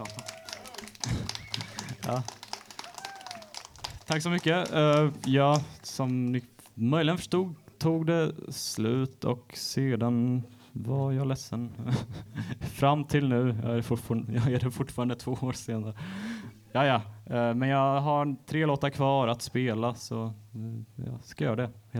Alltså. Ja. Tack så mycket. Uh, ja, som ni möjligen förstod tog det slut och sedan var jag ledsen. Fram till nu, jag är, fortfarande, jag är det fortfarande två år senare. Ja, ja, uh, men jag har tre låtar kvar att spela så uh, jag ska göra det.